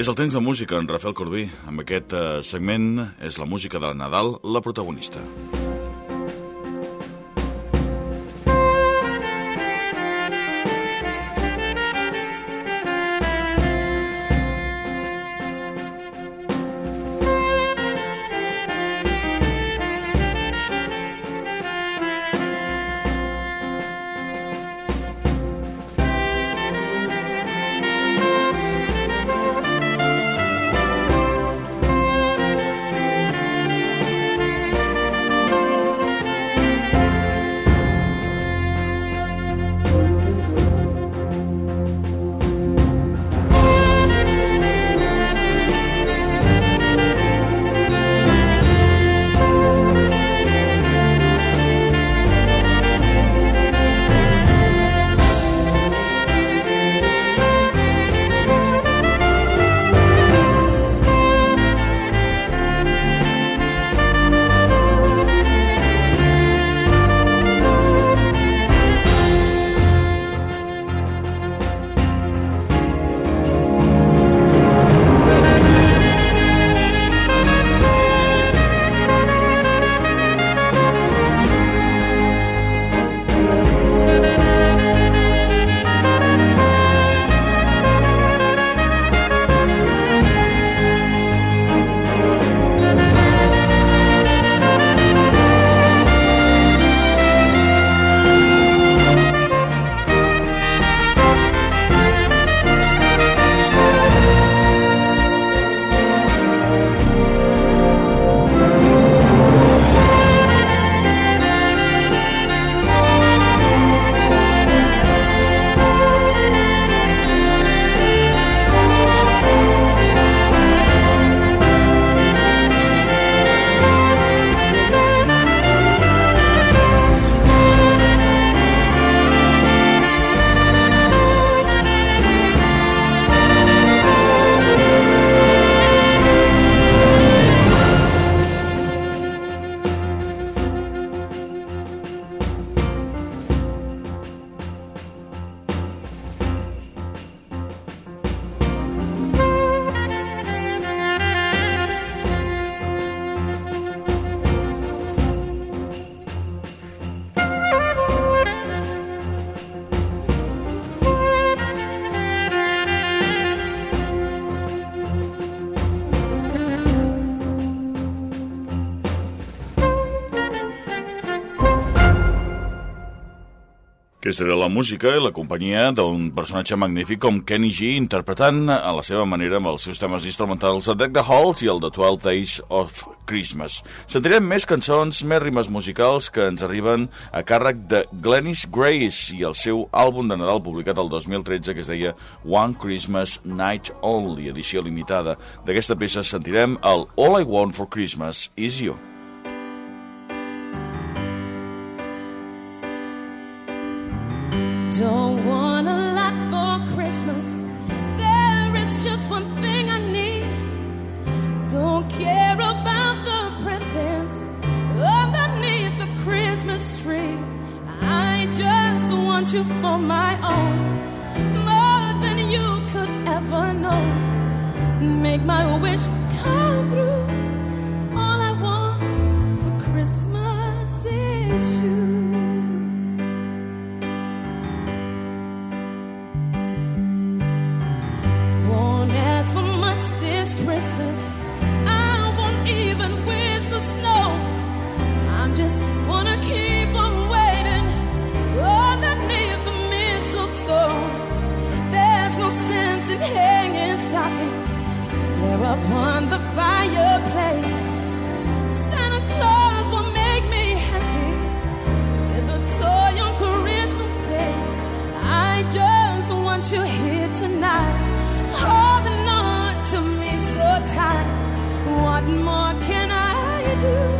És el temps de música, en Rafael Corbí. Amb aquest eh, segment és la música de Nadal, la protagonista. Aquesta era la música i la companyia d'un personatge magnífic com Kenny G interpretant a la seva manera amb els seus temes instrumentals a Deck the Halls i el de 12 Days of Christmas. Sentirem més cançons, més rimes musicals que ens arriben a càrrec de Glennis Grace i el seu àlbum de Nadal publicat el 2013 que es deia One Christmas Night Only, edició limitada. D'aquesta peça sentirem el All I Want for Christmas Is You. You for my own, more than you could ever know. Make my wish come true. Do?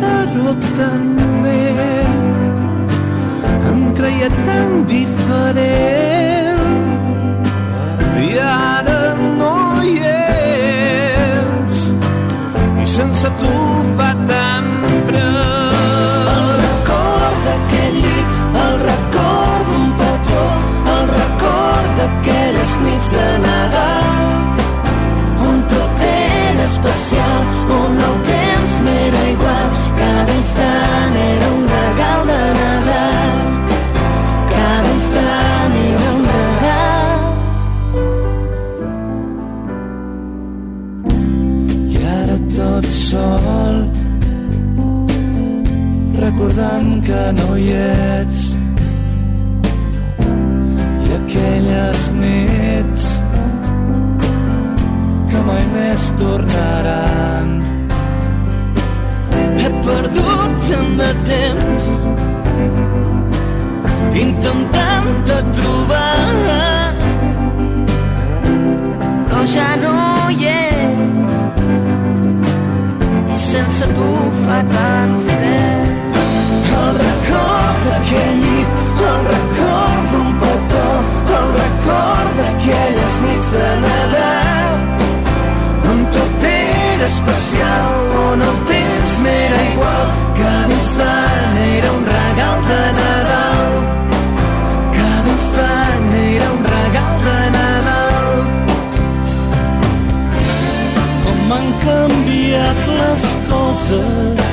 Creia ferro també, em creia tan diferent, i ara no hi ets, i sense tu fa tant fred. El record d'aquell llit, el record d'un petó, el record d'aquelles nits de recordant que no hi ets. I aquelles nits que mai més tornaran. He perdut tant de temps intentant-te trobar. Però ja no hi és i sense tu fa tant fred record d'aquell llit el record d'un petó el record d'aquelles nits de Nadal. On tot era especial on el temps m'era igual cada instant era un regal de Nadal. Cada instant era un regal de Nadal. Com han canviat les coses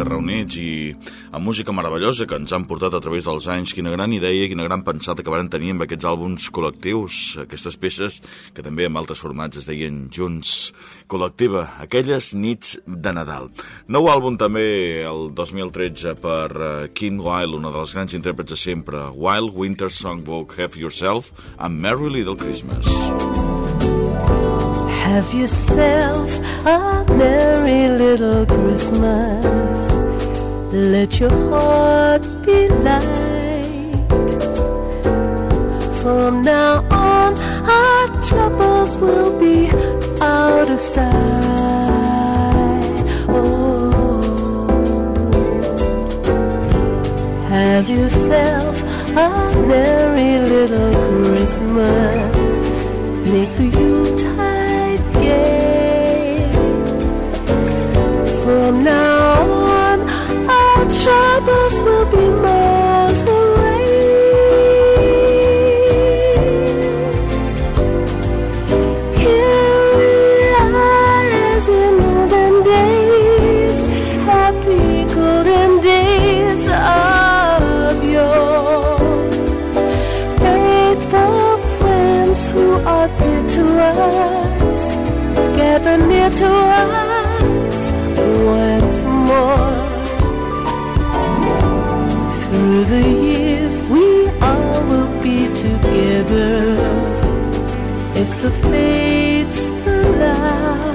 Artistes reunits i amb música meravellosa que ens han portat a través dels anys. Quina gran idea, quina gran pensada que varen tenir amb aquests àlbums col·lectius, aquestes peces que també en altres formats es deien junts. Col·lectiva, aquelles nits de Nadal. Nou àlbum també el 2013 per uh, Kim Wilde, una de les grans intèrprets de sempre. Wild Winter Songbook, Have Yourself, and Merry Little Christmas. Have yourself a merry little Christmas. Let your heart be light. From now on, our troubles will be out of sight. Oh, have yourself a merry little Christmas. Make the Yuletide together if the fates allow.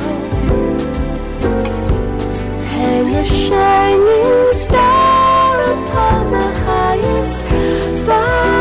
Hang a shining star upon the highest bough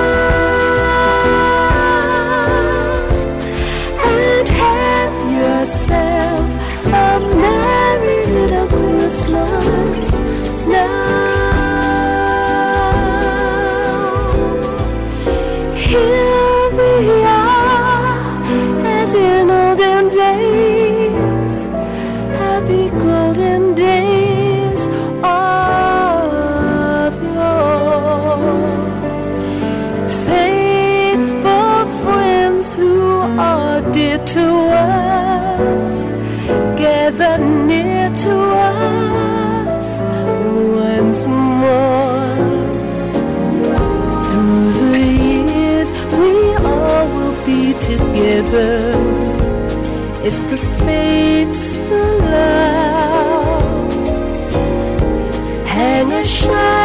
together if the fates allow. Hang a shining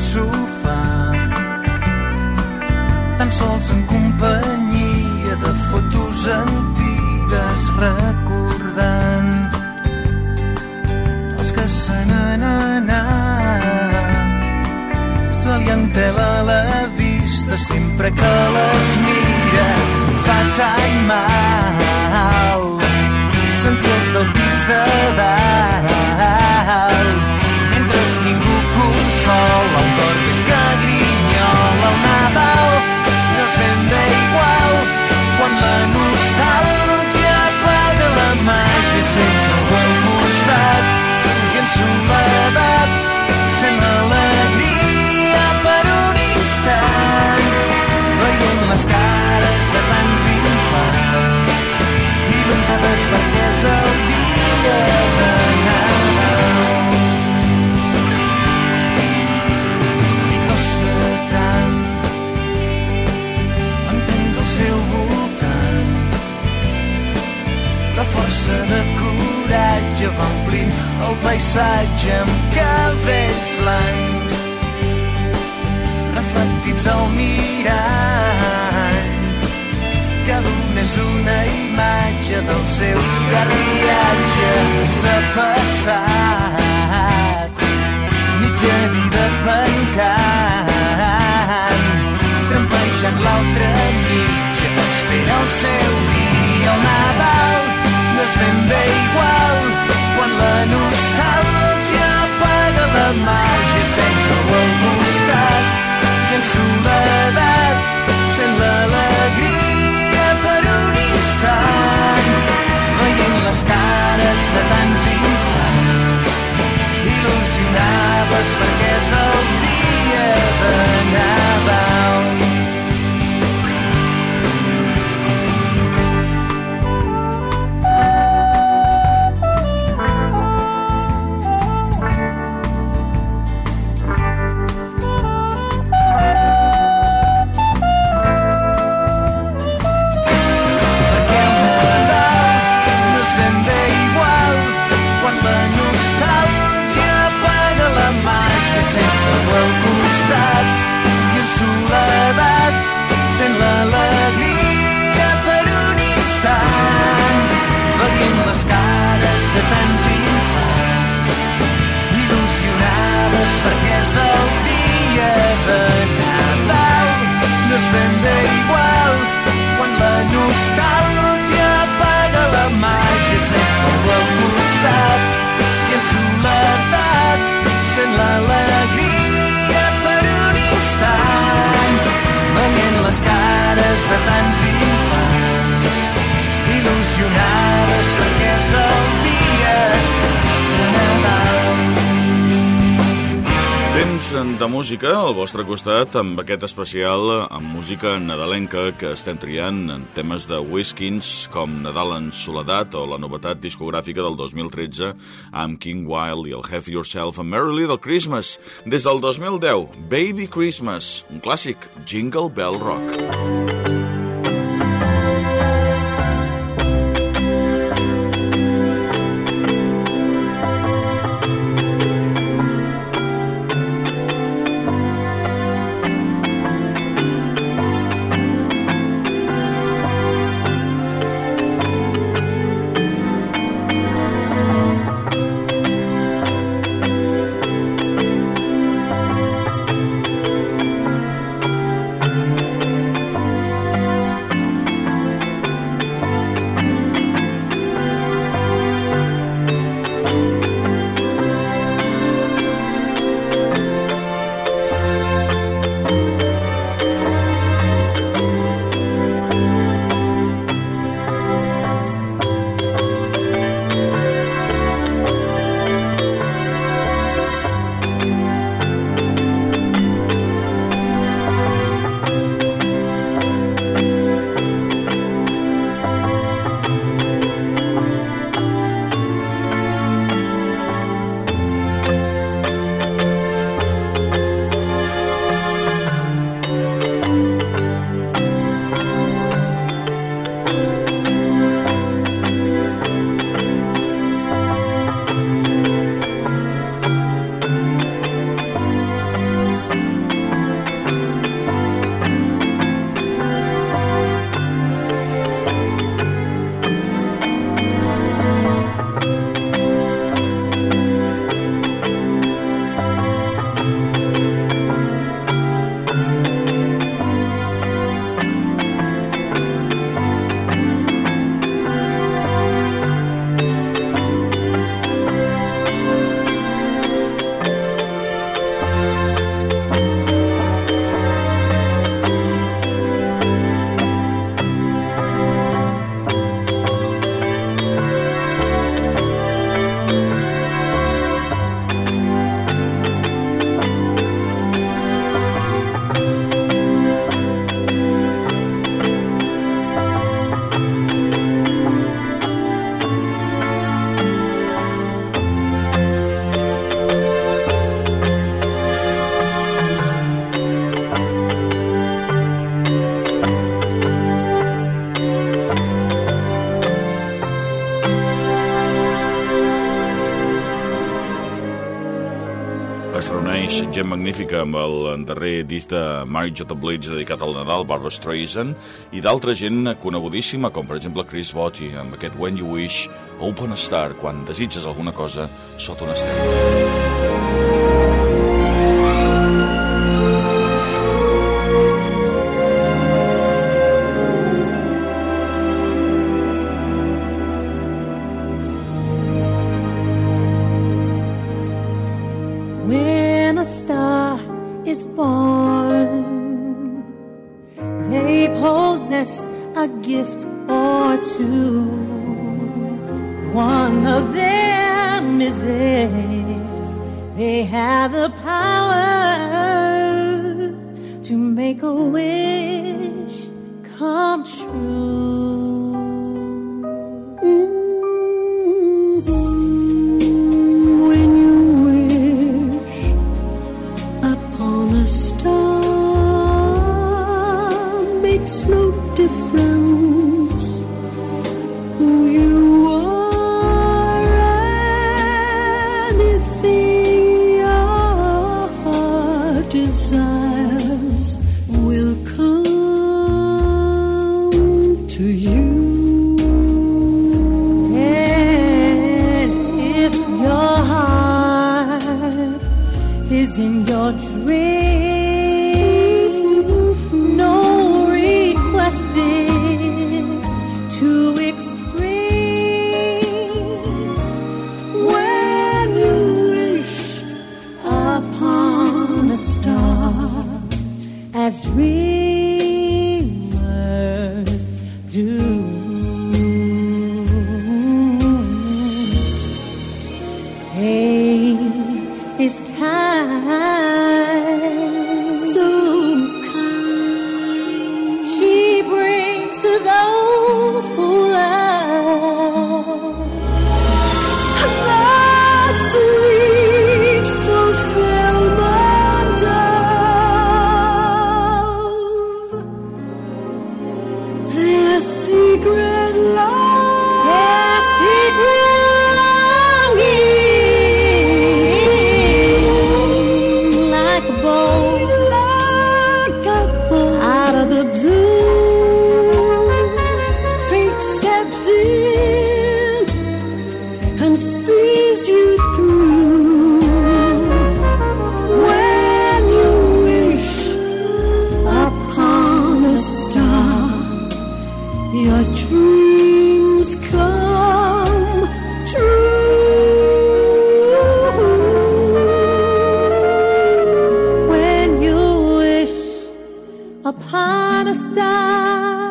sofà, tan sols en companyia de fotos antigues recordant els que se n'han anat. Se li entela la vista sempre que les mira. Fa tan mal sentir els del pis de dalt. Mentre ningú consola un cor que grinyola el Nadal. No és ben bé igual quan la nostàlgia apaga la màgia sense algú al costat i en soledat sent l'alegria per un instant veient les cares de tants infants il·lusionades perquè és el paisatge amb cabells blancs reflectits al mirall cada un és una imatge del seu llarg viatge s'ha passat mitja vida pencant trampejant l'altra mitja espera el seu dia el Nadal no és ben bé igual quan la nostàlgia apaga la màgia sense algú al costat. I en soledat perquè és el dia de Nadal. No és ben bé igual quan la nostàlgia apaga la màgia sense algú al costat i en soledat sent l'alegria per un instant veient les cares de tants infants de música al vostre costat amb aquest especial amb música nadalenca que estem triant en temes de Whiskins com Nadal en Soledat o la novetat discogràfica del 2013 amb King Wild i el Have Yourself a Merry Little Christmas. Des del 2010, Baby Christmas, un clàssic, Jingle Bell Rock. Es magnífica amb el darrer disc de Mary J. Blitz dedicat al Nadal, Barbara Streisand, i d'altra gent conegudíssima, com per exemple Chris Botti, amb aquest When You Wish, Open a Star, quan desitges alguna cosa sota una estela. When different. Fate is kind, your dreams come true. When you wish upon a star,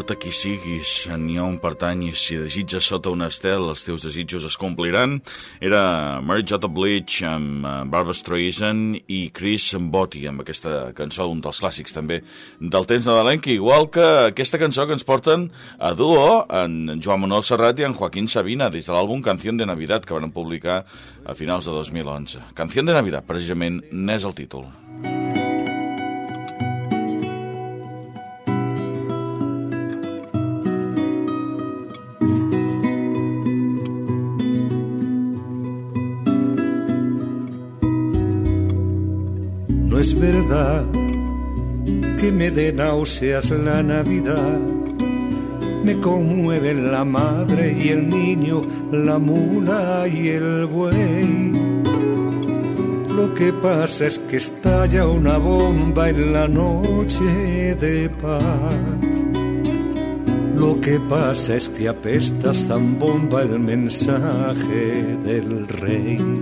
importa qui siguis, ni on pertanyis, si desitges sota un estel, els teus desitjos es compliran. Era Mary J. Blige amb eh, Barbara Streisand i Chris Botti amb aquesta cançó, un dels clàssics també del temps nadalenc, igual que aquesta cançó que ens porten a duo en Joan Manuel Serrat i en Joaquín Sabina des de l'àlbum Canción de Navidad que van publicar a finals de 2011. Canción de Navidad, precisament, n'és el títol. Que me dé náuseas la Navidad. Me conmueven la madre y el niño, la mula y el buey. Lo que pasa es que estalla una bomba en la noche de paz. Lo que pasa es que apesta zambomba el mensaje del rey.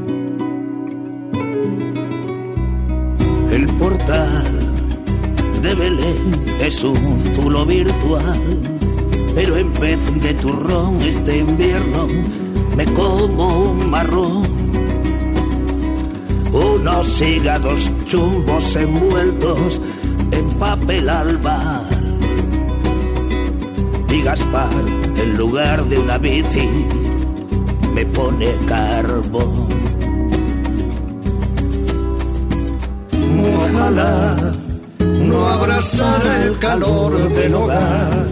Es un zulo virtual, pero en vez de turrón este invierno me como un marrón. Unos hígados chumbos envueltos en papel albar. Y Gaspar, en lugar de una bici, me pone carbón. Ojalá no el calor del hogar.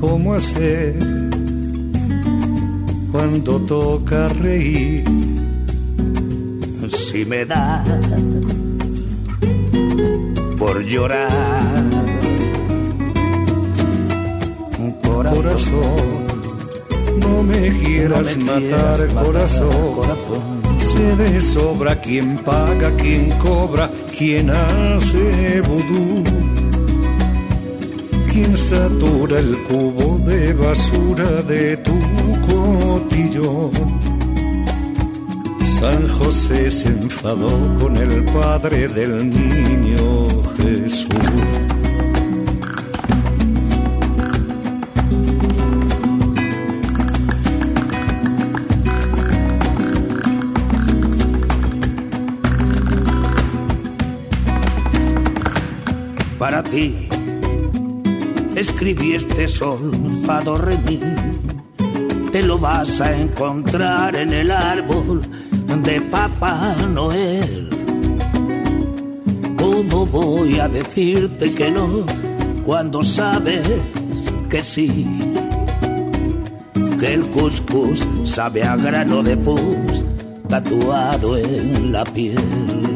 ¿Cómo hacer cuando toca reír? Si me da por llorar. Corazón, no me quieras No me matar, quieras matar, corazón. corazón. Se de sobra quien paga, quien cobra, quien hace vudú. Quien satura el cubo de basura de tu cotillón. San José se enfadó con el padre del niño Jesús. Escribí este sol, fado. Te lo vas a encontrar en el árbol de Papá Noel. ¿Cómo voy a decirte que no cuando sabes que sí, que el cuscús sabe a grano de pus tatuado en la piel.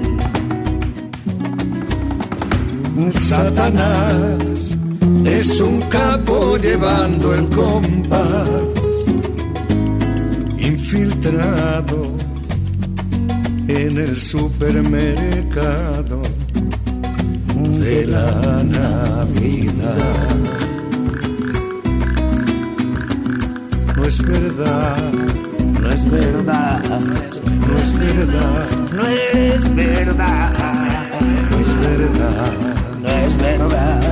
Satanás es un capo llevando el compás, infiltrado en el supermercado de la Navidad. No es verdad, No es verdad, no es verdad, no es verdad, no es verdad. no es verdad. men around.